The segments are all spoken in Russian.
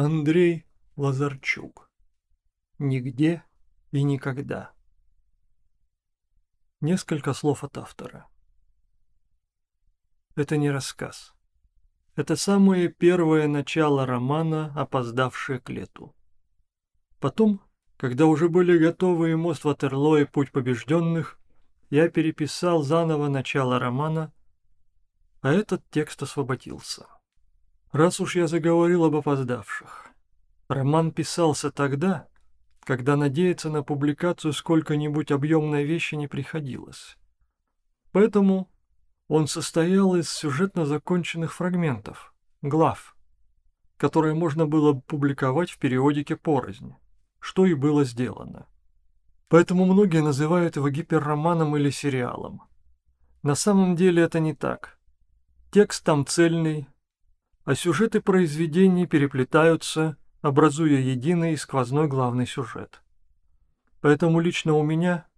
Андрей Лазарчук. Нигде и никогда. Несколько слов от автора. Это не рассказ. Это самое первое начало романа, опоздавшее к лету. Потом, когда уже были готовы и мост Ватерлоо и путь побежденных, я переписал заново начало романа, а этот текст освободился. Раз уж я заговорил об опоздавших. Роман писался тогда, когда надеяться на публикацию сколько-нибудь объемной вещи не приходилось. Поэтому он состоял из сюжетно законченных фрагментов, глав, которые можно было публиковать в периодике порознь, что и было сделано. Поэтому многие называют его гиперроманом или сериалом. На самом деле это не так. Текст там цельный, а сюжеты произведений переплетаются, образуя единый и сквозной главный сюжет. Поэтому лично у меня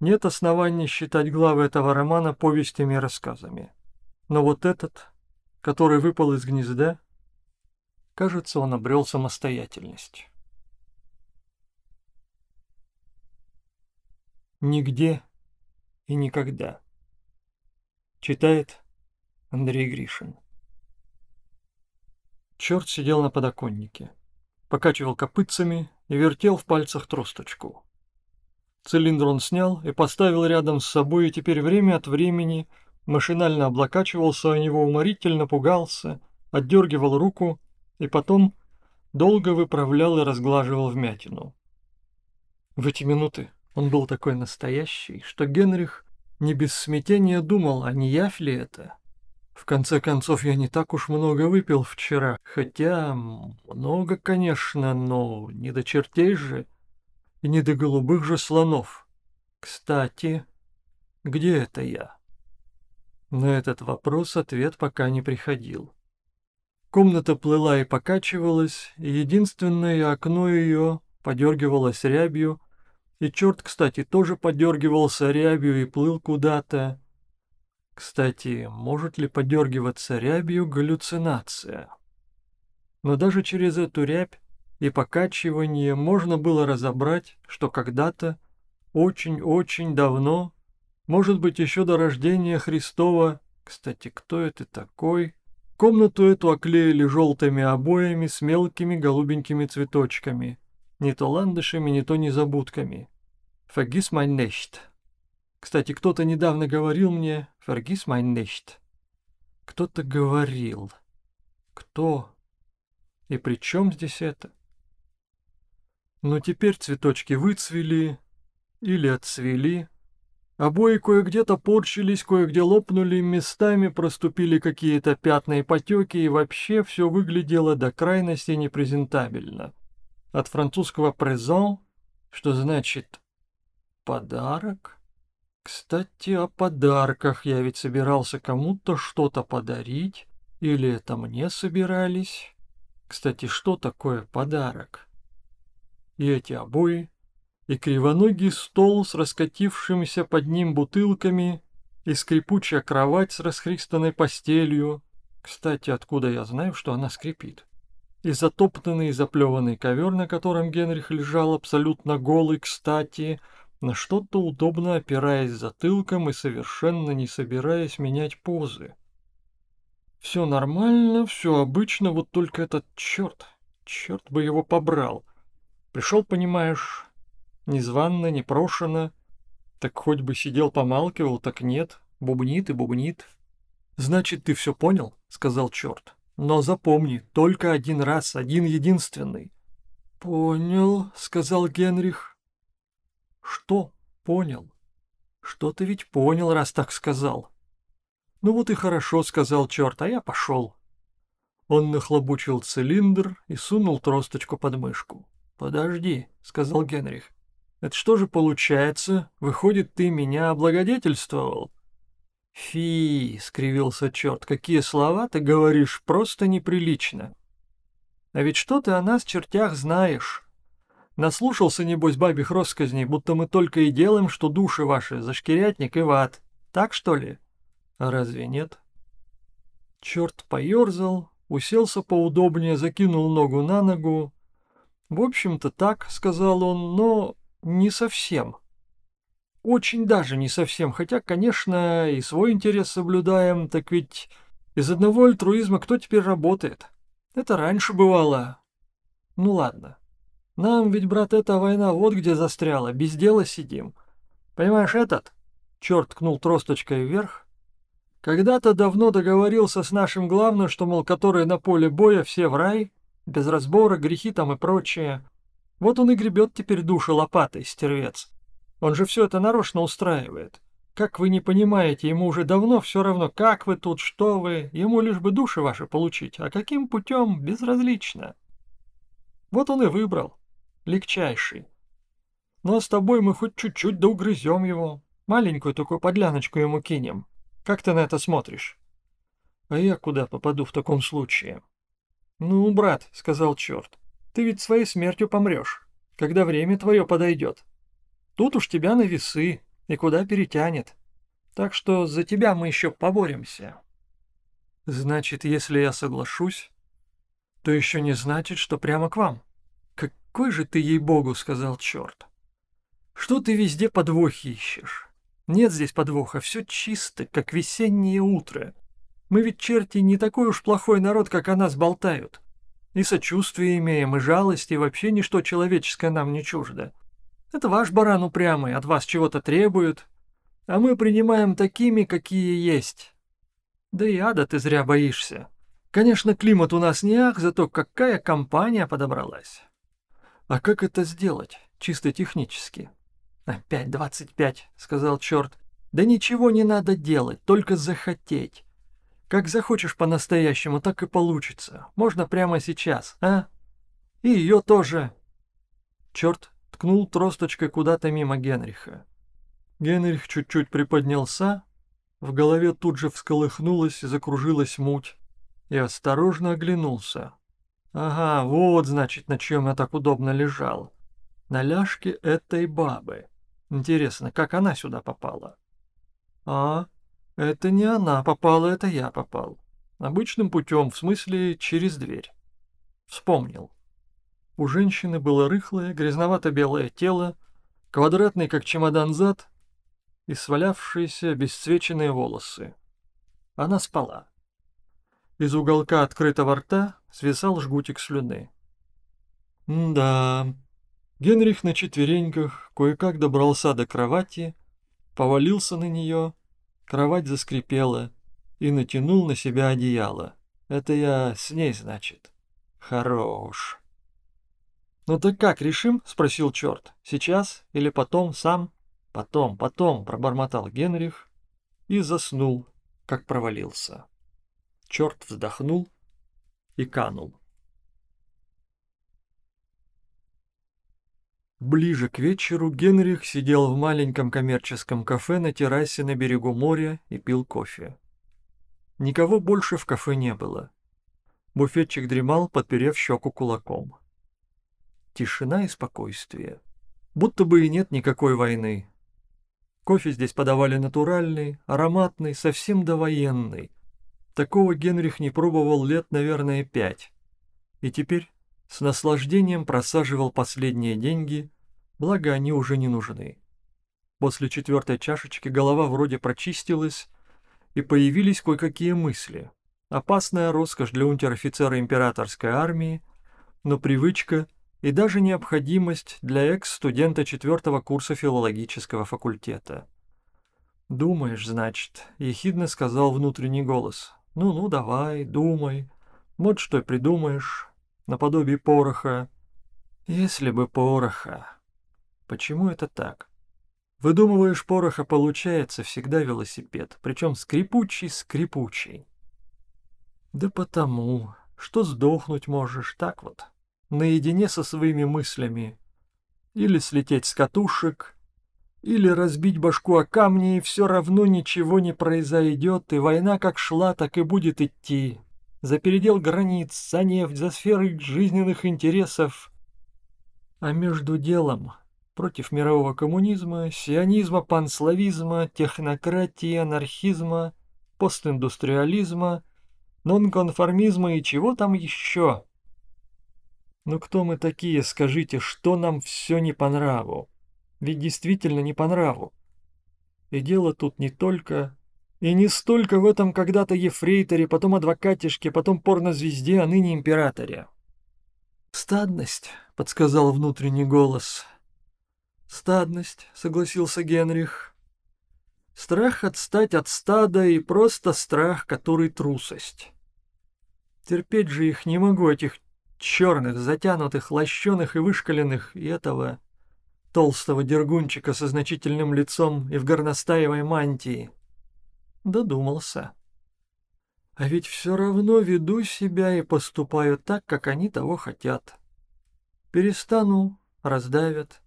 нет оснований считать главы этого романа повестями и рассказами. Но вот этот, который выпал из гнезда, кажется, он обрел самостоятельность. Нигде и никогда. Читает Андрей Гришин. Черт сидел на подоконнике, покачивал копытцами и вертел в пальцах тросточку. Цилиндр он снял и поставил рядом с собой, и теперь время от времени машинально облокачивался о него, уморительно пугался, отдергивал руку и потом долго выправлял и разглаживал вмятину. В эти минуты он был такой настоящий, что Генрих не без смятения думал, а не явь ли это? В конце концов, я не так уж много выпил вчера, хотя много, конечно, но не до чертей же и не до голубых же слонов. Кстати, где это я? На этот вопрос ответ пока не приходил. Комната плыла и покачивалась, и единственное окно ее подергивалось рябью, и черт, кстати, тоже подергивался рябью и плыл куда-то, кстати, может ли подергиваться рябью галлюцинация? Но даже через эту рябь и покачивание можно было разобрать, что когда-то, очень-очень давно, может быть, еще до рождения Христова, кстати, кто это такой, комнату эту оклеили желтыми обоями с мелкими голубенькими цветочками, не то ландышами, не то незабудками. «Vergiss mein nicht», кстати, кто-то недавно говорил мне «Vergiss mein nicht». Кто-то говорил. Кто? И при чем здесь это? Но теперь цветочки выцвели или отцвели. Обои кое-где-то порчились, кое-где лопнули, местами проступили какие-то пятна и потеки, и вообще все выглядело до крайности непрезентабельно. От французского «présent», что значит «подарок», кстати, о подарках. Я ведь собирался кому-то что-то подарить. Или это мне собирались? Кстати, что такое подарок? И эти обои, и кривоногий стол с раскатившимися под ним бутылками, и скрипучая кровать с расхристанной постелью. Кстати, откуда я знаю, что она скрипит? И затоптанный и заплеванный ковер, на котором Генрих лежал абсолютно голый, кстати, — на что-то удобно опираясь затылком и совершенно не собираясь менять позы. Все нормально, все обычно, вот только этот черт, черт бы его побрал. Пришел, понимаешь, незванно, непрошено, так хоть бы сидел помалкивал, так нет, бубнит и бубнит. «Значит, ты все понял?» — сказал черт. «Но запомни, только один раз, один единственный». «Понял», — сказал Генрих. Что понял? Что ты ведь понял, раз так сказал? Ну вот и хорошо, сказал черт, а я пошел. Он нахлобучил цилиндр и сунул тросточку под мышку. «Подожди», — сказал Генрих. «Это что же получается? Выходит, ты меня облагодетельствовал?» «Фи», — скривился черт, — «какие слова ты говоришь, просто неприлично». «А ведь что ты о нас, чертях, знаешь?» Наслушался, небось, бабих россказней, будто мы только и делаем, что души ваши, зашкирятник и в ад. Так, что ли? Разве нет? Черт поерзал, уселся поудобнее, закинул ногу на ногу. «В общем-то так», — сказал он, — «но не совсем». «Очень даже не совсем, хотя, конечно, и свой интерес соблюдаем, так ведь из одного альтруизма кто теперь работает? Это раньше бывало. Ну ладно. Нам ведь, брат, эта война вот где застряла, без дела сидим. Понимаешь, этот?» Черт ткнул тросточкой вверх. «Когда-то давно договорился с нашим главным, что, мол, которые на поле боя, все в рай, без разбора, грехи там и прочее. Вот он и гребет теперь души лопатой, стервец. Он же все это нарочно устраивает. Как вы не понимаете, ему уже давно все равно, как вы тут, что вы, ему лишь бы души ваши получить, а каким путем — безразлично. Вот он и выбрал, легчайший. Но с тобой мы хоть чуть-чуть да угрызем его, маленькую такую подляночку ему кинем. Как ты на это смотришь? А я куда попаду в таком случае? Ну, брат, — сказал черт, — ты ведь своей смертью помрешь, когда время твое подойдет. Тут уж тебя на весы, и куда перетянет. Так что за тебя мы еще поборемся. Значит, если я соглашусь, то еще не значит, что прямо к вам. Какой же ты, ей-богу, сказал черт. Что ты везде подвохи ищешь? Нет здесь подвоха, все чисто, как весеннее утро. Мы ведь, черти, не такой уж плохой народ, как о нас болтают. И сочувствие имеем, и жалость, и вообще ничто человеческое нам не чуждо. Это ваш баран упрямый, от вас чего-то требует, а мы принимаем такими, какие есть. Да и ада ты зря боишься. Конечно, климат у нас не ах, зато какая компания подобралась. А как это сделать, чисто технически? Опять двадцать пять, сказал черт. Да ничего не надо делать, только захотеть. Как захочешь по-настоящему, так и получится. Можно прямо сейчас, а? И ее тоже. Черт ткнул тросточкой куда-то мимо Генриха. Генрих чуть-чуть приподнялся, в голове тут же всколыхнулась и закружилась муть, и осторожно оглянулся. Ага, вот, значит, на чем я так удобно лежал. На ляжке этой бабы. Интересно, как она сюда попала? А, это не она попала, это я попал. Обычным путем, в смысле через дверь. Вспомнил. У женщины было рыхлое, грязновато-белое тело, квадратный, как чемодан зад, и свалявшиеся бесцвеченные волосы. Она спала. Из уголка открытого рта свисал жгутик слюны. да. Генрих на четвереньках кое-как добрался до кровати, повалился на нее Кровать заскрипела и натянул на себя одеяло. Это я с ней, значит. Хорош. «Ну так как, решим?» — спросил черт. «Сейчас или потом сам?» «Потом, потом», — пробормотал Генрих и заснул, как провалился. Черт вздохнул и канул. Ближе к вечеру Генрих сидел в маленьком коммерческом кафе на террасе на берегу моря и пил кофе. Никого больше в кафе не было. Буфетчик дремал, подперев щеку кулаком. Тишина и спокойствие. Будто бы и нет никакой войны. Кофе здесь подавали натуральный, ароматный, совсем довоенный. Такого Генрих не пробовал лет, наверное, пять. И теперь с наслаждением просаживал последние деньги, благо они уже не нужны. После четвертой чашечки голова вроде прочистилась, и появились кое-какие мысли. Опасная роскошь для унтер-офицера императорской армии, но привычка и даже необходимость для экс-студента четвертого курса филологического факультета. «Думаешь, значит», — ехидно сказал внутренний голос. «Ну-ну, давай, думай. Вот что придумаешь наподобие пороха. Если бы пороха. Почему это так? Выдумываешь пороха, получается всегда велосипед, причем скрипучий-скрипучий. Да потому, что сдохнуть можешь так вот, наедине со своими мыслями. Или слететь с катушек, или разбить башку о камни, и все равно ничего не произойдет, и война как шла, так и будет идти за передел границ, за нефть, за сферы жизненных интересов. А между делом против мирового коммунизма, сионизма, панславизма, технократии, анархизма, постиндустриализма, нонконформизма и чего там еще. Ну кто мы такие, скажите, что нам все не по нраву? Ведь действительно не по нраву. И дело тут не только... И не столько в этом когда-то ефрейторе, потом адвокатишке, потом порнозвезде, а ныне императоре. «Стадность», — подсказал внутренний голос. «Стадность», — согласился Генрих. «Страх отстать от стада и просто страх, который трусость. Терпеть же их не могу, этих черных, затянутых, лощеных и вышкаленных, и этого толстого дергунчика со значительным лицом и в горностаевой мантии. Додумался. А ведь все равно веду себя и поступаю так, как они того хотят. Перестану, раздавят.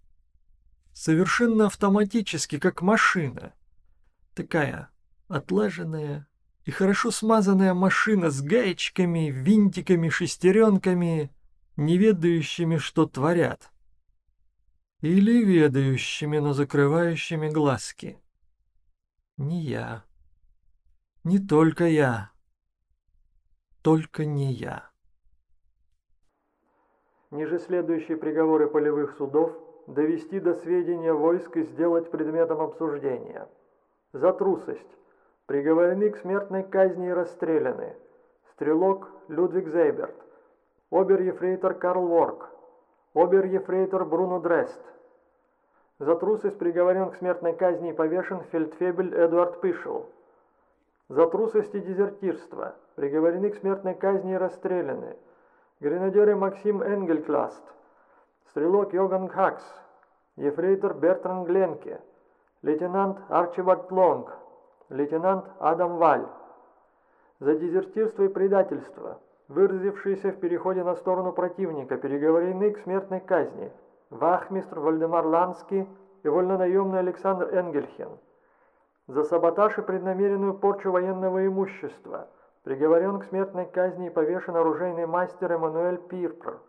Совершенно автоматически, как машина. Такая отлаженная и хорошо смазанная машина с гаечками, винтиками, шестеренками, не ведающими, что творят. Или ведающими, но закрывающими глазки. Не я. Не только я. Только не я. Ниже следующие приговоры полевых судов довести до сведения войск и сделать предметом обсуждения. За трусость. Приговорены к смертной казни и расстреляны. Стрелок Людвиг Зейберт. Обер-ефрейтор Карл Ворк. Обер-ефрейтор Бруно Дрест. За трусость приговорен к смертной казни и повешен фельдфебель Эдуард Пишел. За трусость и дезертирство приговорены к смертной казни и расстреляны. Гренадеры Максим Энгелькласт, стрелок Йоган Хакс, ефрейтор Бертран Гленке, лейтенант Арчибальд Лонг, лейтенант Адам Валь. За дезертирство и предательство, выразившиеся в переходе на сторону противника, приговорены к смертной казни вахмистр Вальдемар Ланский и вольнонаемный Александр Энгельхен. За саботаж и преднамеренную порчу военного имущества приговорен к смертной казни и повешен оружейный мастер Эммануэль Пирпр.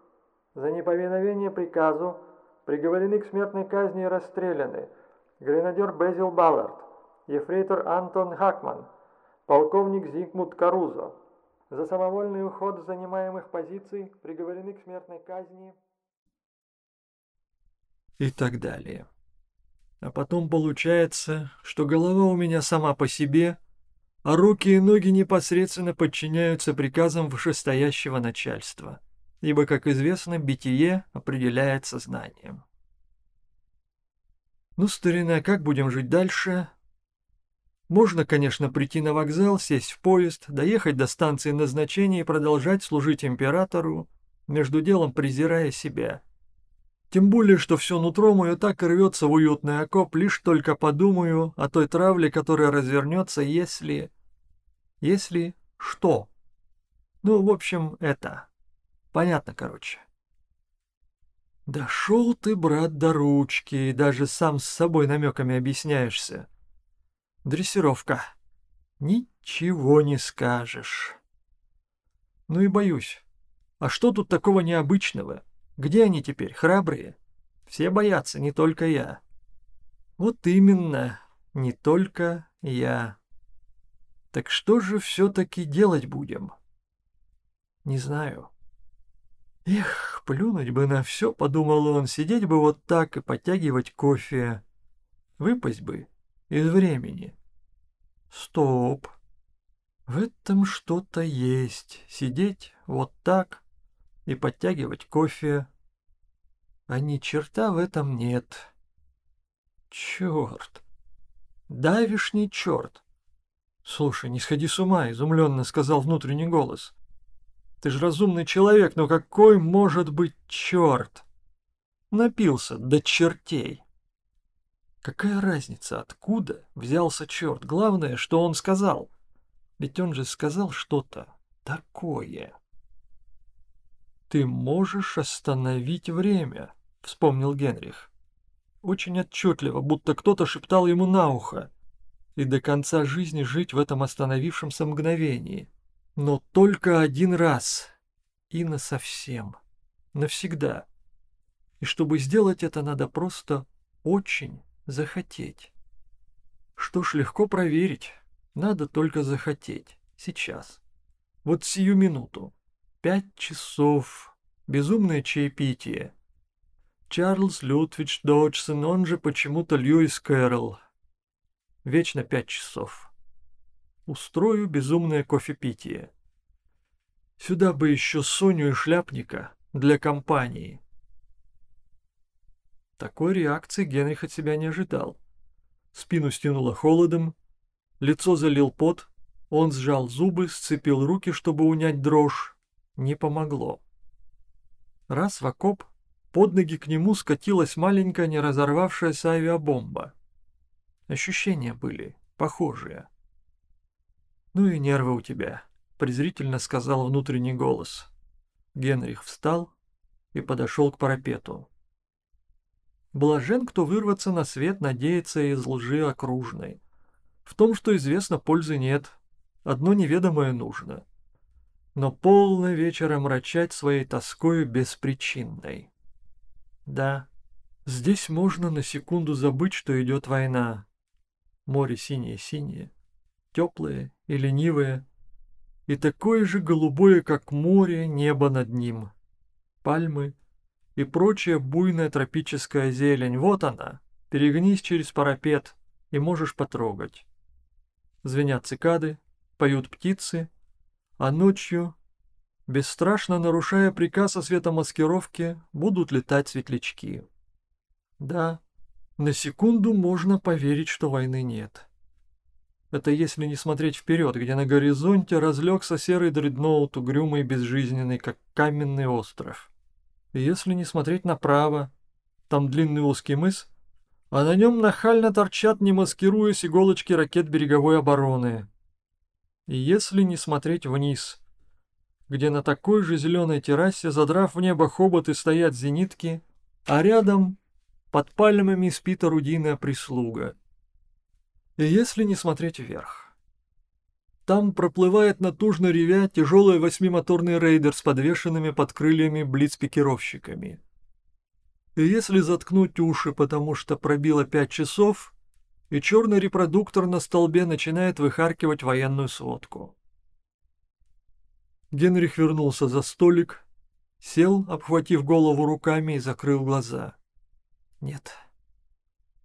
За неповиновение приказу приговорены к смертной казни и расстреляны гренадер Безил Баллард, ефрейтор Антон Хакман, полковник Зигмунд Карузо. За самовольный уход с занимаемых позиций приговорены к смертной казни и так далее. А потом получается, что голова у меня сама по себе, а руки и ноги непосредственно подчиняются приказам вышестоящего начальства, ибо, как известно, битие определяет сознанием. Ну, старина, как будем жить дальше? Можно, конечно, прийти на вокзал, сесть в поезд, доехать до станции назначения и продолжать служить императору, между делом презирая себя. Тем более, что все нутро мое так и рвется в уютный окоп, лишь только подумаю о той травле, которая развернется, если... Если что? Ну, в общем, это... Понятно, короче. Дошел ты, брат, до ручки, и даже сам с собой намеками объясняешься. Дрессировка. Ничего не скажешь. Ну и боюсь. А что тут такого необычного? Где они теперь, храбрые? Все боятся, не только я. Вот именно, не только я. Так что же все-таки делать будем? Не знаю. Эх, плюнуть бы на все, подумал он, сидеть бы вот так и подтягивать кофе. Выпасть бы из времени. Стоп. В этом что-то есть. Сидеть вот так и подтягивать кофе. А ни черта в этом нет. Черт! Давишний черт! Слушай, не сходи с ума, изумленно сказал внутренний голос. Ты же разумный человек, но какой может быть черт? Напился до чертей. Какая разница, откуда взялся черт? Главное, что он сказал. Ведь он же сказал что-то такое. Ты можешь остановить время. — вспомнил Генрих. Очень отчетливо, будто кто-то шептал ему на ухо. И до конца жизни жить в этом остановившемся мгновении. Но только один раз. И насовсем. Навсегда. И чтобы сделать это, надо просто очень захотеть. Что ж, легко проверить. Надо только захотеть. Сейчас. Вот сию минуту. Пять часов. Безумное чаепитие. Чарльз Лютвич Доджсон, он же почему-то Льюис Кэрролл. Вечно пять часов. Устрою безумное кофепитие. Сюда бы еще Соню и Шляпника для компании. Такой реакции Генрих от себя не ожидал. Спину стянуло холодом, лицо залил пот, он сжал зубы, сцепил руки, чтобы унять дрожь. Не помогло. Раз в окоп, под ноги к нему скатилась маленькая не разорвавшаяся авиабомба. Ощущения были похожие. «Ну и нервы у тебя», — презрительно сказал внутренний голос. Генрих встал и подошел к парапету. Блажен, кто вырваться на свет надеется из лжи окружной. В том, что известно, пользы нет. Одно неведомое нужно. Но полно вечера мрачать своей тоскою беспричинной. Да, здесь можно на секунду забыть, что идет война. Море синее-синее, теплое и ленивое, и такое же голубое, как море, небо над ним. Пальмы — и прочая буйная тропическая зелень. Вот она. Перегнись через парапет, и можешь потрогать. Звенят цикады, поют птицы, а ночью, бесстрашно нарушая приказ о светомаскировке, будут летать светлячки. Да, на секунду можно поверить, что войны нет. Это если не смотреть вперед, где на горизонте разлегся серый дредноут, угрюмый безжизненный, как каменный остров. Если не смотреть направо, там длинный узкий мыс, а на нем нахально торчат, не маскируясь, иголочки ракет береговой обороны. И если не смотреть вниз, где на такой же зеленой террасе, задрав в небо хоботы, стоят зенитки, а рядом под пальмами спит орудийная прислуга. И если не смотреть вверх, там проплывает натужно ревя тяжелый восьмимоторный рейдер с подвешенными под крыльями блиц-пикировщиками. И если заткнуть уши, потому что пробило пять часов, и черный репродуктор на столбе начинает выхаркивать военную сводку. Генрих вернулся за столик, сел, обхватив голову руками и закрыл глаза. Нет,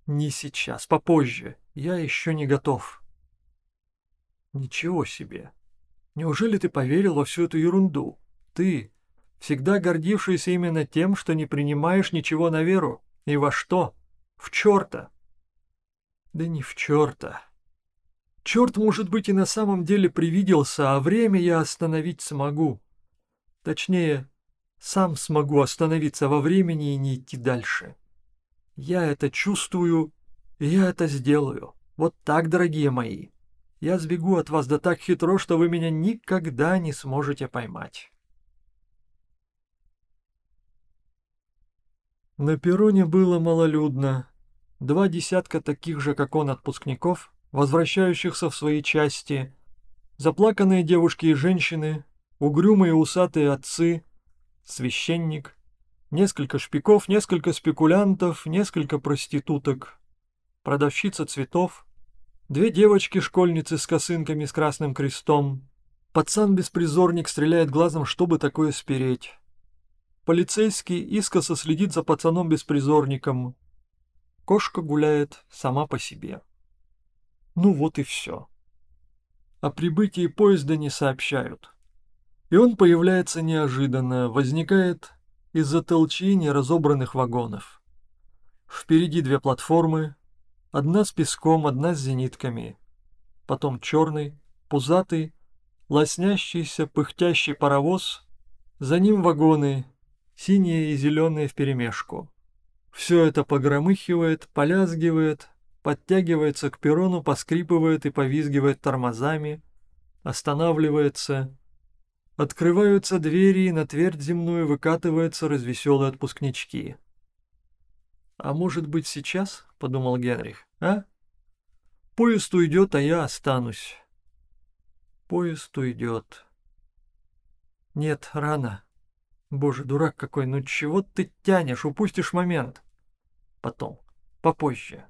не сейчас, попозже, я еще не готов. Ничего себе! Неужели ты поверил во всю эту ерунду? Ты, всегда гордившийся именно тем, что не принимаешь ничего на веру. И во что? В черта! Да не в черта. Черт, может быть, и на самом деле привиделся, а время я остановить смогу. Точнее, сам смогу остановиться во времени и не идти дальше. Я это чувствую, и я это сделаю. Вот так, дорогие мои. Я сбегу от вас да так хитро, что вы меня никогда не сможете поймать. На перроне было малолюдно. Два десятка таких же, как он, отпускников, возвращающихся в свои части, заплаканные девушки и женщины, угрюмые усатые отцы, священник, несколько шпиков, несколько спекулянтов, несколько проституток, продавщица цветов — Две девочки-школьницы с косынками с красным крестом. Пацан-беспризорник стреляет глазом, чтобы такое спереть. Полицейский искоса следит за пацаном-беспризорником. Кошка гуляет сама по себе. Ну вот и все. О прибытии поезда не сообщают. И он появляется неожиданно, возникает из-за толчини разобранных вагонов. Впереди две платформы, Одна с песком, одна с зенитками. Потом черный, пузатый, лоснящийся, пыхтящий паровоз. За ним вагоны, синие и зеленые вперемешку. Все это погромыхивает, полязгивает, подтягивается к перрону, поскрипывает и повизгивает тормозами, останавливается. Открываются двери, и на твердь земную выкатываются развеселые отпускнички. «А может быть сейчас?» — подумал Генрих. А? Поезд уйдет, а я останусь. Поезд уйдет. Нет, рано. Боже, дурак какой, ну чего ты тянешь, упустишь момент. Потом, попозже.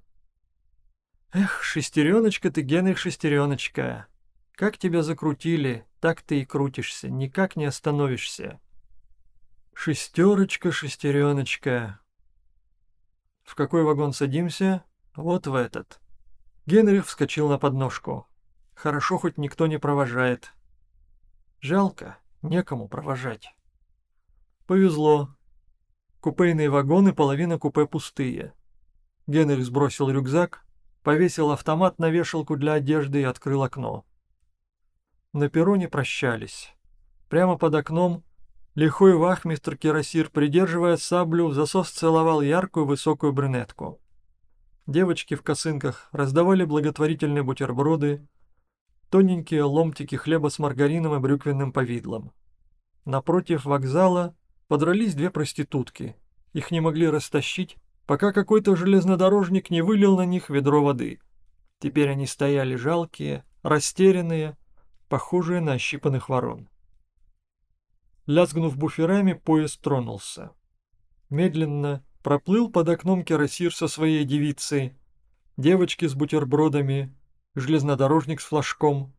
Эх, шестереночка ты, Генрих, шестереночка. Как тебя закрутили. Так ты и крутишься, никак не остановишься. Шестерочка, шестереночка. В какой вагон садимся? Вот в этот. Генрих вскочил на подножку. Хорошо, хоть никто не провожает. Жалко, некому провожать. Повезло. Купейные вагоны, половина купе пустые. Генрих сбросил рюкзак, повесил автомат на вешалку для одежды и открыл окно. На перроне прощались. Прямо под окном лихой вахмистр Кирасир, придерживая саблю, засос целовал яркую высокую брюнетку. Девочки в косынках раздавали благотворительные бутерброды, тоненькие ломтики хлеба с маргарином и брюквенным повидлом. Напротив вокзала подрались две проститутки. Их не могли растащить, пока какой-то железнодорожник не вылил на них ведро воды. Теперь они стояли жалкие, растерянные, похожие на ощипанных ворон. Лязгнув буферами, поезд тронулся. Медленно проплыл под окном керосир со своей девицей, девочки с бутербродами, железнодорожник с флажком,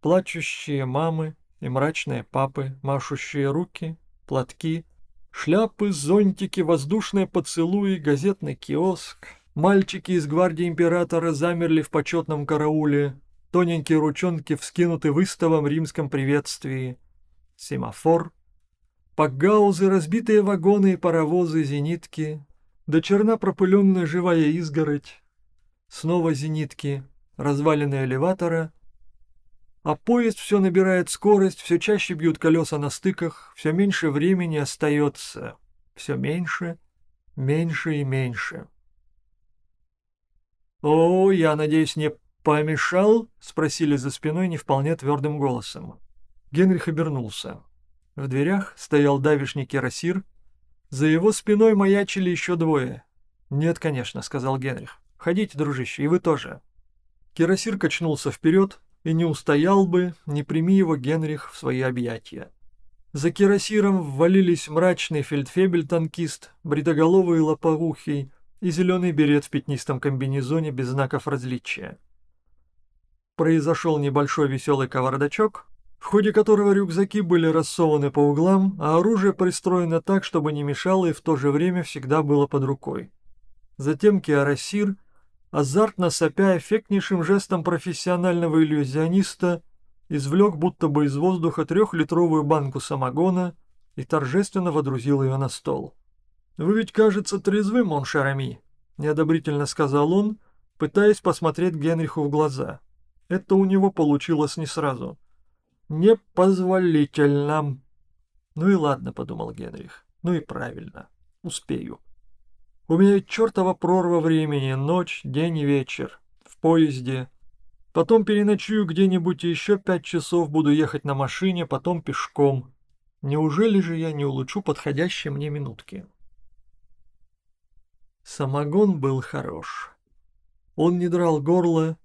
плачущие мамы и мрачные папы, машущие руки, платки, шляпы, зонтики, воздушные поцелуи, газетный киоск. Мальчики из гвардии императора замерли в почетном карауле, тоненькие ручонки вскинуты выставом римском приветствии. Семафор, пакгаузы, разбитые вагоны и паровозы, зенитки, до черна пропыленная живая изгородь, снова зенитки, развалины элеватора, а поезд все набирает скорость, все чаще бьют колеса на стыках, все меньше времени остается, все меньше, меньше и меньше. «О, я надеюсь, не помешал?» — спросили за спиной не вполне твердым голосом. Генрих обернулся. В дверях стоял давишний керосир. За его спиной маячили еще двое. «Нет, конечно», — сказал Генрих. «Ходите, дружище, и вы тоже». Кирасир качнулся вперед и не устоял бы, не прими его Генрих в свои объятия. За кирасиром ввалились мрачный фельдфебель-танкист, бритоголовый лопоухий и зеленый берет в пятнистом комбинезоне без знаков различия. Произошел небольшой веселый кавардачок, в ходе которого рюкзаки были рассованы по углам, а оружие пристроено так, чтобы не мешало и в то же время всегда было под рукой. Затем Киарасир азартно сопя эффектнейшим жестом профессионального иллюзиониста, извлек будто бы из воздуха трехлитровую банку самогона и торжественно водрузил ее на стол. «Вы ведь, кажется, трезвы, Моншарами», — неодобрительно сказал он, пытаясь посмотреть Генриху в глаза. Это у него получилось не сразу. «Непозволительно». «Ну и ладно», — подумал Генрих. «Ну и правильно. Успею». У меня ведь чертова прорва времени, ночь, день и вечер, в поезде. Потом переночую где-нибудь и еще пять часов буду ехать на машине, потом пешком. Неужели же я не улучшу подходящие мне минутки? Самогон был хорош. Он не драл горло,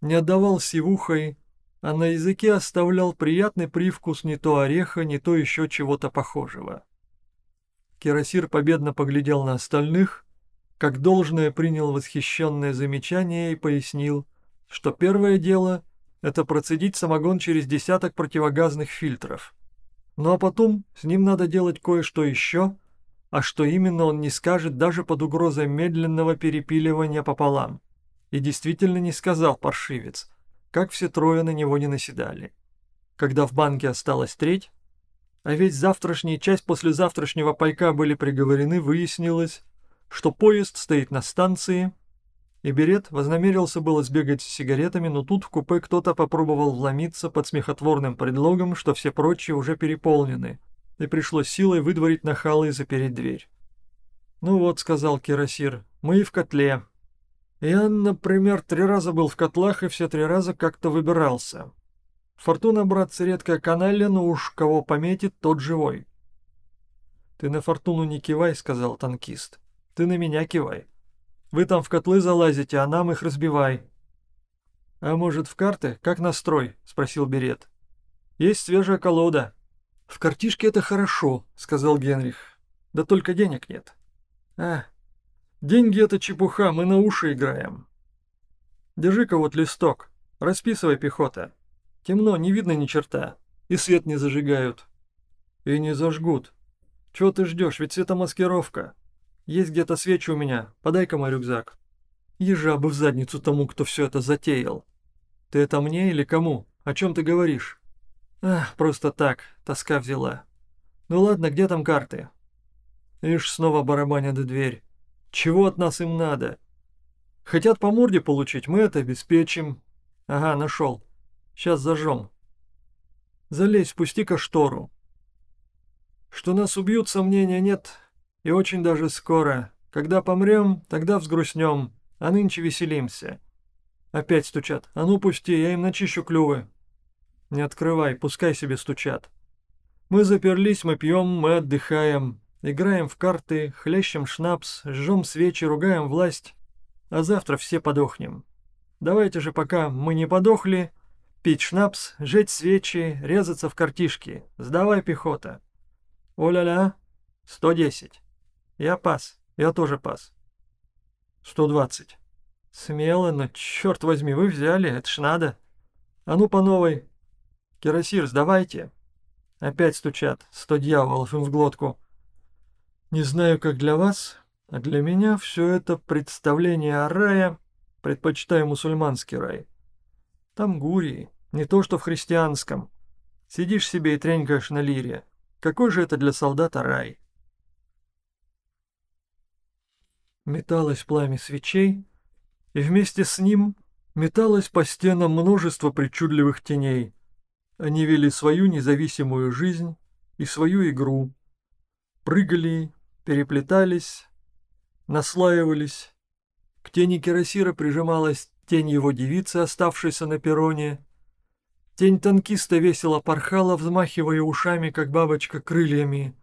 не отдавал сивухой, а на языке оставлял приятный привкус не то ореха, не то еще чего-то похожего. Кирасир победно поглядел на остальных, как должное принял восхищенное замечание и пояснил, что первое дело — это процедить самогон через десяток противогазных фильтров. Ну а потом с ним надо делать кое-что еще, а что именно он не скажет даже под угрозой медленного перепиливания пополам. И действительно не сказал паршивец, как все трое на него не наседали. Когда в банке осталась треть, а ведь завтрашняя часть послезавтрашнего пайка были приговорены, выяснилось, что поезд стоит на станции, и Берет вознамерился было сбегать с сигаретами, но тут в купе кто-то попробовал вломиться под смехотворным предлогом, что все прочие уже переполнены, и пришлось силой выдворить нахалы и запереть дверь. «Ну вот», — сказал Кирасир, — «мы и в котле». Я, например, три раза был в котлах и все три раза как-то выбирался. Фортуна, братцы, редкая каналья, но уж кого пометит, тот живой. «Ты на фортуну не кивай», — сказал танкист. «Ты на меня кивай. Вы там в котлы залазите, а нам их разбивай». «А может, в карты? Как настрой?» — спросил Берет. «Есть свежая колода». «В картишке это хорошо», — сказал Генрих. «Да только денег нет». «А, деньги — это чепуха, мы на уши играем». «Держи-ка вот листок, расписывай пехота». Темно, не видно ни черта. И свет не зажигают. И не зажгут. Чего ты ждешь, ведь светомаскировка. Есть где-то свечи у меня, подай-ка мой рюкзак. Ежа бы в задницу тому, кто все это затеял. Ты это мне или кому? О чем ты говоришь? Ах, просто так, тоска взяла. Ну ладно, где там карты? Ишь, снова барабанят в дверь. Чего от нас им надо? Хотят по морде получить, мы это обеспечим. Ага, нашел. Сейчас зажжем. Залезь, спусти-ка штору. Что нас убьют, сомнения нет. И очень даже скоро. Когда помрем, тогда взгрустнем, а нынче веселимся. Опять стучат. А ну пусти, я им начищу клювы. Не открывай, пускай себе стучат. Мы заперлись, мы пьем, мы отдыхаем. Играем в карты, хлещем шнапс, жжем свечи, ругаем власть. А завтра все подохнем. Давайте же, пока мы не подохли, пить шнапс, жечь свечи, резаться в картишки. Сдавай, пехота. О-ля-ля, 110. Я пас, я тоже пас. 120. Смело, но черт возьми, вы взяли, это ж надо. А ну по новой. Кирасир, сдавайте. Опять стучат, сто дьяволов им в глотку. Не знаю, как для вас, а для меня все это представление о рае, предпочитаю мусульманский рай. Там гурии, не то что в христианском. Сидишь себе и тренькаешь на лире. Какой же это для солдата рай? Металось пламя свечей, и вместе с ним металось по стенам множество причудливых теней. Они вели свою независимую жизнь и свою игру. Прыгали, переплетались, наслаивались. К тени Кирасира прижималась тень его девицы, оставшейся на перроне. Тень танкиста весело порхала, взмахивая ушами, как бабочка, крыльями.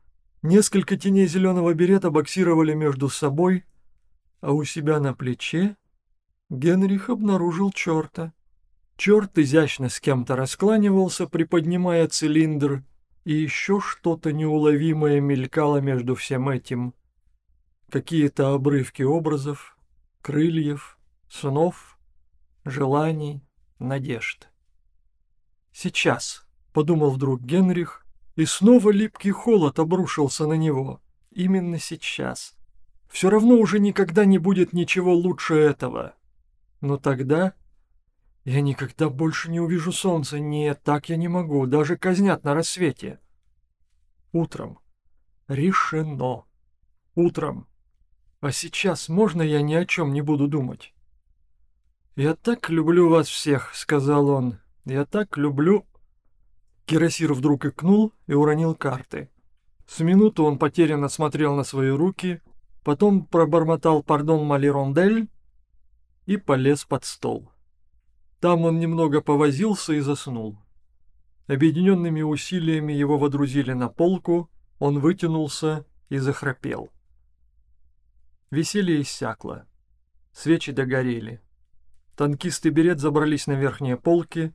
Несколько теней зеленого берета боксировали между собой, а у себя на плече Генрих обнаружил черта. Черт изящно с кем-то раскланивался, приподнимая цилиндр, и еще что-то неуловимое мелькало между всем этим. Какие-то обрывки образов, крыльев, снов, желаний, надежд. «Сейчас», — подумал вдруг Генрих, и снова липкий холод обрушился на него. Именно сейчас. Все равно уже никогда не будет ничего лучше этого. Но тогда я никогда больше не увижу солнца. Нет, так я не могу. Даже казнят на рассвете. Утром. Решено. Утром. А сейчас можно я ни о чем не буду думать? «Я так люблю вас всех», — сказал он. «Я так люблю...» Кирасир вдруг икнул и уронил карты. С минуту он потерянно смотрел на свои руки, потом пробормотал «Пардон, Малирондель» и полез под стол. Там он немного повозился и заснул. Объединенными усилиями его водрузили на полку, он вытянулся и захрапел. Веселье иссякло. Свечи догорели. Танкисты берет забрались на верхние полки.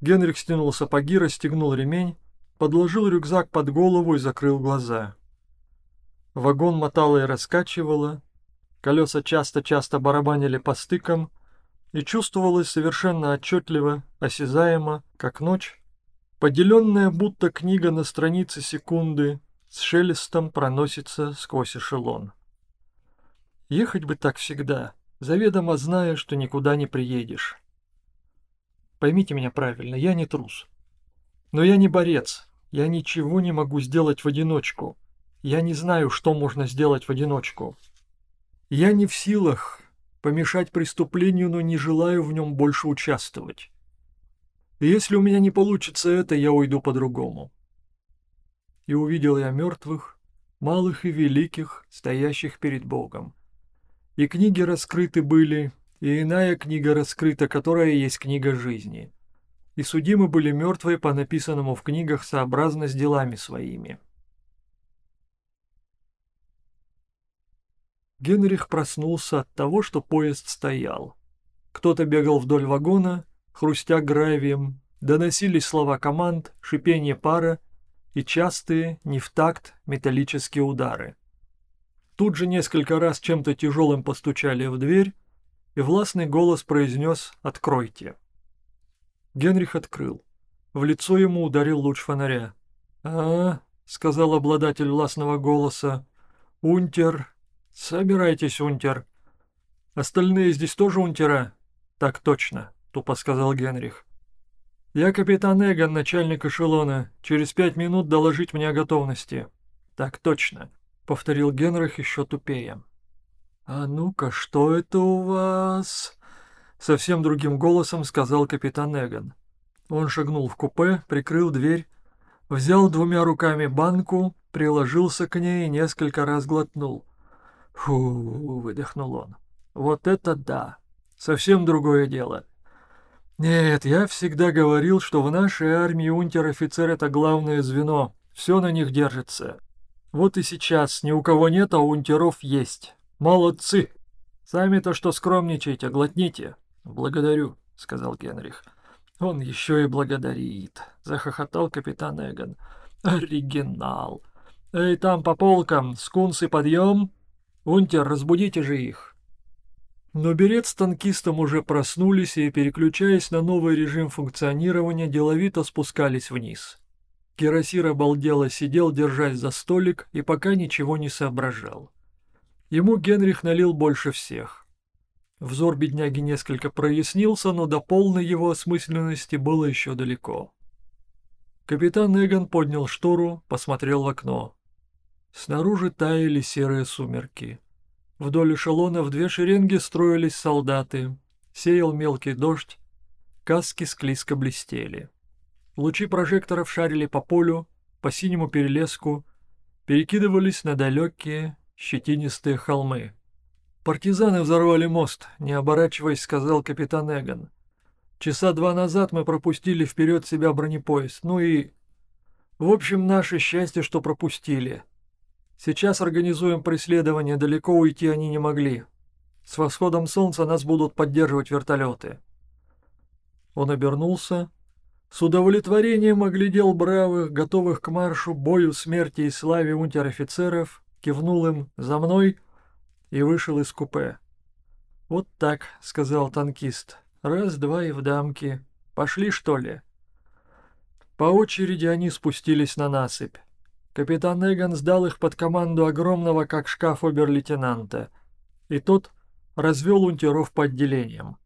Генрих стянул сапоги, расстегнул ремень, подложил рюкзак под голову и закрыл глаза. Вагон мотало и раскачивало, колеса часто-часто барабанили по стыкам, и чувствовалось совершенно отчетливо, осязаемо, как ночь, поделенная будто книга на странице секунды, с шелестом проносится сквозь эшелон. Ехать бы так всегда, заведомо зная, что никуда не приедешь. Поймите меня правильно, я не трус. Но я не борец, я ничего не могу сделать в одиночку. Я не знаю, что можно сделать в одиночку. Я не в силах помешать преступлению, но не желаю в нем больше участвовать. Если у меня не получится это, я уйду по-другому. И увидел я мертвых, малых и великих, стоящих перед Богом. И книги раскрыты были, и иная книга раскрыта, которая есть книга жизни. И судимы были мертвые по написанному в книгах сообразно с делами своими. Генрих проснулся от того, что поезд стоял. Кто-то бегал вдоль вагона, хрустя гравием, доносились слова команд, шипение пара и частые, не в такт, металлические удары. Тут же несколько раз чем-то тяжелым постучали в дверь, и властный голос произнес «Откройте». Генрих открыл. В лицо ему ударил луч фонаря. «А, — сказал обладатель властного голоса, — унтер. Собирайтесь, унтер. Остальные здесь тоже унтера?» «Так точно», — тупо сказал Генрих. «Я капитан Эгон, начальник эшелона. Через пять минут доложить мне о готовности». «Так точно», — повторил Генрих еще тупее. «А ну-ка, что это у вас?» Совсем другим голосом сказал капитан Эгон. Он шагнул в купе, прикрыл дверь, взял двумя руками банку, приложился к ней и несколько раз глотнул. «Фу!» — выдохнул он. «Вот это да! Совсем другое дело. Нет, я всегда говорил, что в нашей армии унтер-офицер — это главное звено. Все на них держится. Вот и сейчас ни у кого нет, а унтеров есть. Молодцы! Сами-то что скромничаете, глотните. Благодарю, — сказал Генрих. Он еще и благодарит, — захохотал капитан Эгон. Оригинал. Эй, там по полкам, скунсы подъем. Унтер, разбудите же их. Но берет с танкистом уже проснулись и, переключаясь на новый режим функционирования, деловито спускались вниз. Кирасир обалдело сидел, держась за столик, и пока ничего не соображал. Ему Генрих налил больше всех. Взор бедняги несколько прояснился, но до полной его осмысленности было еще далеко. Капитан Эгон поднял штору, посмотрел в окно. Снаружи таяли серые сумерки. Вдоль эшелона в две шеренги строились солдаты. Сеял мелкий дождь, каски склизко блестели. Лучи прожекторов шарили по полю, по синему перелеску, перекидывались на далекие, щетинистые холмы. «Партизаны взорвали мост», — не оборачиваясь, сказал капитан Эгон. «Часа два назад мы пропустили вперед себя бронепоезд. Ну и... В общем, наше счастье, что пропустили. Сейчас организуем преследование, далеко уйти они не могли. С восходом солнца нас будут поддерживать вертолеты. Он обернулся, с удовлетворением оглядел бравых, готовых к маршу, бою, смерти и славе унтер-офицеров, кивнул им «за мной» и вышел из купе. «Вот так», — сказал танкист, — «раз-два и в дамки. Пошли, что ли?» По очереди они спустились на насыпь. Капитан Эгон сдал их под команду огромного, как шкаф обер-лейтенанта, и тот развел унтеров по отделениям.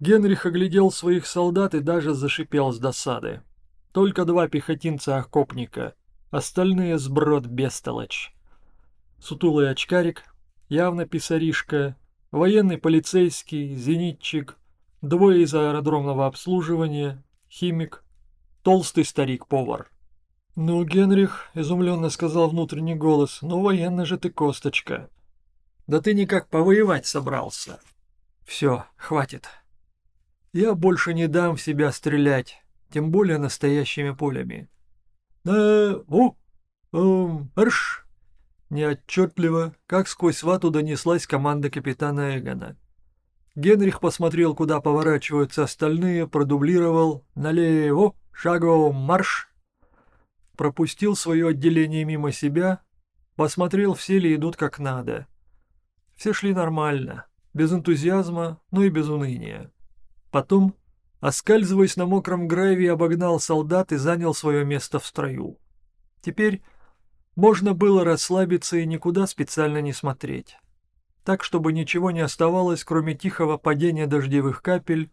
Генрих оглядел своих солдат и даже зашипел с досады. Только два пехотинца-охкопника, остальные сброд бестолочь. Сутулый очкарик, явно писаришка, военный полицейский, зенитчик, двое из аэродромного обслуживания, химик, толстый старик-повар — «Ну, Генрих», — изумленно сказал внутренний голос, — «ну, военный же ты косточка». «Да ты никак повоевать собрался». «Все, хватит. Я больше не дам в себя стрелять, тем более настоящими пулями». «Да, у, ум, арш!» Неотчетливо, как сквозь вату донеслась команда капитана Эгона. Генрих посмотрел, куда поворачиваются остальные, продублировал «Налево! Шагом марш!» Пропустил свое отделение мимо себя, посмотрел, все ли идут как надо. Все шли нормально, без энтузиазма, но и без уныния. Потом, оскальзываясь на мокром гравии, обогнал солдат и занял свое место в строю. Теперь можно было расслабиться и никуда специально не смотреть. Так, чтобы ничего не оставалось, кроме тихого падения дождевых капель,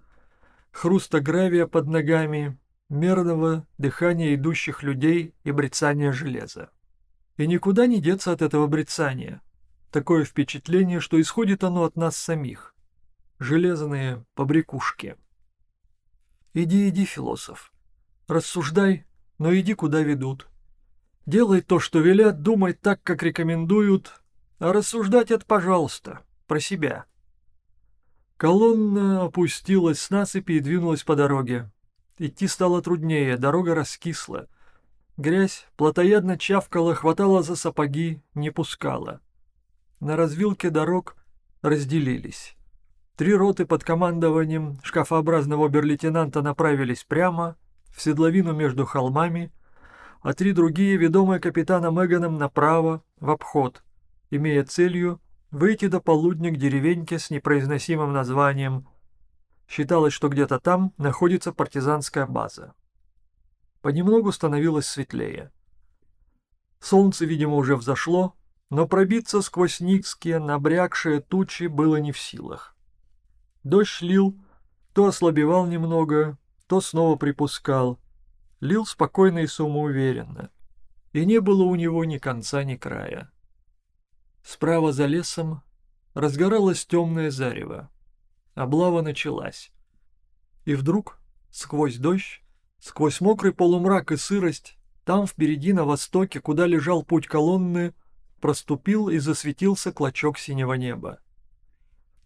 хруста гравия под ногами мерного дыхания идущих людей и брецания железа. И никуда не деться от этого брецания. Такое впечатление, что исходит оно от нас самих. Железные побрякушки. Иди, иди, философ. Рассуждай, но иди, куда ведут. Делай то, что велят, думай так, как рекомендуют, а рассуждать это, пожалуйста, про себя. Колонна опустилась с насыпи и двинулась по дороге. Идти стало труднее, дорога раскисла. Грязь плотоядно чавкала, хватала за сапоги, не пускала. На развилке дорог разделились. Три роты под командованием шкафообразного обер-лейтенанта направились прямо, в седловину между холмами, а три другие, ведомые капитаном Эгоном, направо, в обход, имея целью выйти до полудня к деревеньке с непроизносимым названием Считалось, что где-то там находится партизанская база. Понемногу становилось светлее. Солнце, видимо, уже взошло, но пробиться сквозь низкие, набрякшие тучи было не в силах. Дождь лил, то ослабевал немного, то снова припускал. Лил спокойно и самоуверенно, и не было у него ни конца, ни края. Справа за лесом разгоралось темное зарево. Облава началась. И вдруг, сквозь дождь, сквозь мокрый полумрак и сырость, там впереди на востоке, куда лежал путь колонны, проступил и засветился клочок синего неба.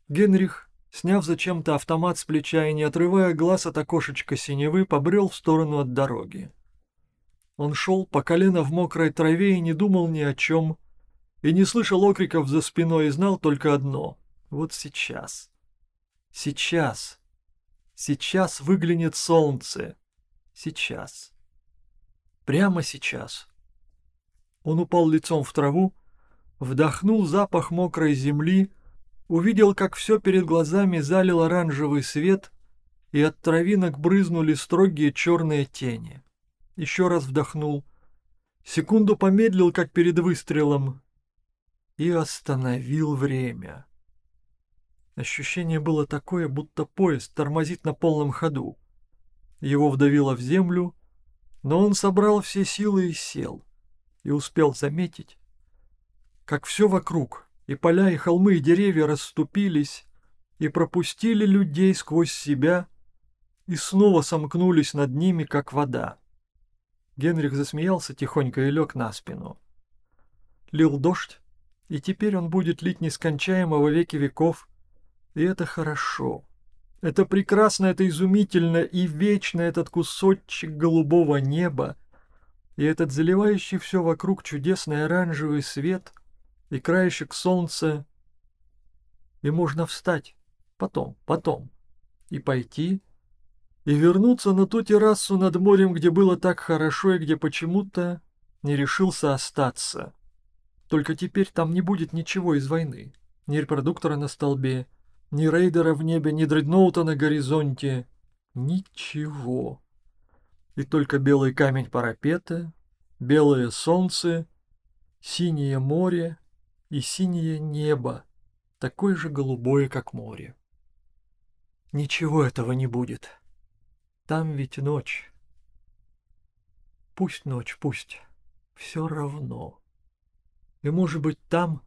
Генрих, сняв зачем-то автомат с плеча и не отрывая глаз от окошечка синевы, побрел в сторону от дороги. Он шел по колено в мокрой траве и не думал ни о чем, и не слышал окриков за спиной и знал только одно — вот сейчас. Сейчас. Сейчас выглянет солнце. Сейчас. Прямо сейчас. Он упал лицом в траву, вдохнул запах мокрой земли, увидел, как все перед глазами залил оранжевый свет, и от травинок брызнули строгие черные тени. Еще раз вдохнул, секунду помедлил, как перед выстрелом, и остановил время. Ощущение было такое, будто поезд тормозит на полном ходу. Его вдавило в землю, но он собрал все силы и сел, и успел заметить, как все вокруг, и поля, и холмы, и деревья расступились, и пропустили людей сквозь себя, и снова сомкнулись над ними, как вода. Генрих засмеялся тихонько и лег на спину. Лил дождь, и теперь он будет лить нескончаемо во веки веков, и это хорошо. Это прекрасно, это изумительно и вечно этот кусочек голубого неба, и этот заливающий все вокруг чудесный оранжевый свет, и краешек солнца. И можно встать, потом, потом, и пойти, и вернуться на ту террасу над морем, где было так хорошо и где почему-то не решился остаться. Только теперь там не будет ничего из войны, ни репродуктора на столбе, ни рейдера в небе, ни дредноута на горизонте. Ничего. И только белый камень парапета, белое солнце, синее море и синее небо, такое же голубое, как море. Ничего этого не будет. Там ведь ночь. Пусть ночь, пусть. Все равно. И, может быть, там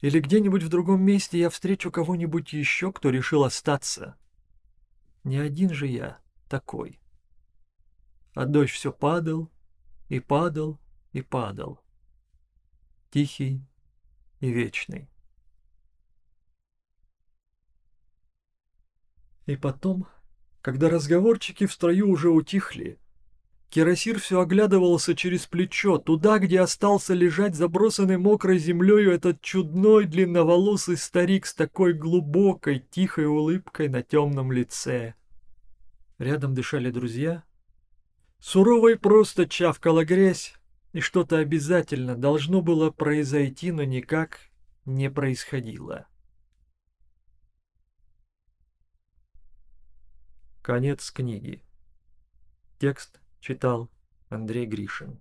или где-нибудь в другом месте я встречу кого-нибудь еще, кто решил остаться. Не один же я такой. А дождь все падал и падал и падал. Тихий и вечный. И потом, когда разговорчики в строю уже утихли, Кирасир все оглядывался через плечо, туда, где остался лежать забросанный мокрой землею этот чудной длинноволосый старик с такой глубокой, тихой улыбкой на темном лице. Рядом дышали друзья. Суровой просто чавкала грязь, и что-то обязательно должно было произойти, но никак не происходило. Конец книги. Текст читал Андрей Гришин.